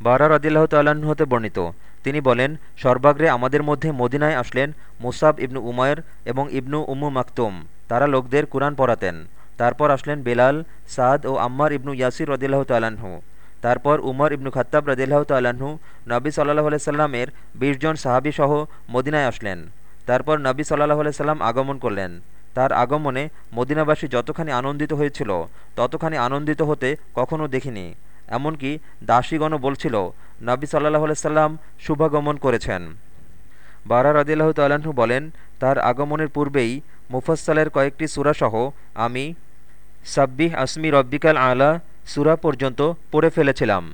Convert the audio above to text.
বারা রদিল্লাহ তাল্লাহ্ন হতে বর্ণিত। তিনি বলেন, সর্বাগ্রে আমাদের মধ্যে মদিনায় আসলেন মুসাব ইবনু উমায়ের এবং ইবনু উম্মু মাকতুম। তারা লোকদের কুরআন পড়াতেন। তারপর আসলেন বেলাল, সাদ ও আম্মার ইবনু ইয়াসির রদিল্লাহ তাল্লাহ্ন তারপর উমর ইবনু খত্তাব রদিল্লাহ তাল্লাহ্ন নবী সাল্লাহ আলাইসাল্লামের বিশ জন সাহাবি সহ মদিনায় আসলেন। তারপর নবী সাল্লাহ আলাইসাল্লাম আগমন করলেন। তার আগমনে মদিনাবাসী যতখানি আনন্দিত হয়েছিল, ততখানি আনন্দিত হতে কখনও দেখিনি। এমনকি দাসীগণও বলছিল, নাবি সাল্লাহ আলাইসাল্লাম শুভাগমন করেছেন। বারা রদিল্লাহ তাল্লাহ্ন বলেন, তার আগমনের পূর্বেই মুফাসালের কয়েকটি সুরাসহ আমি সাব্বিহ আসমি রব্বিকাল আলা সুরা পর্যন্ত পড়ে ফেলেছিলাম।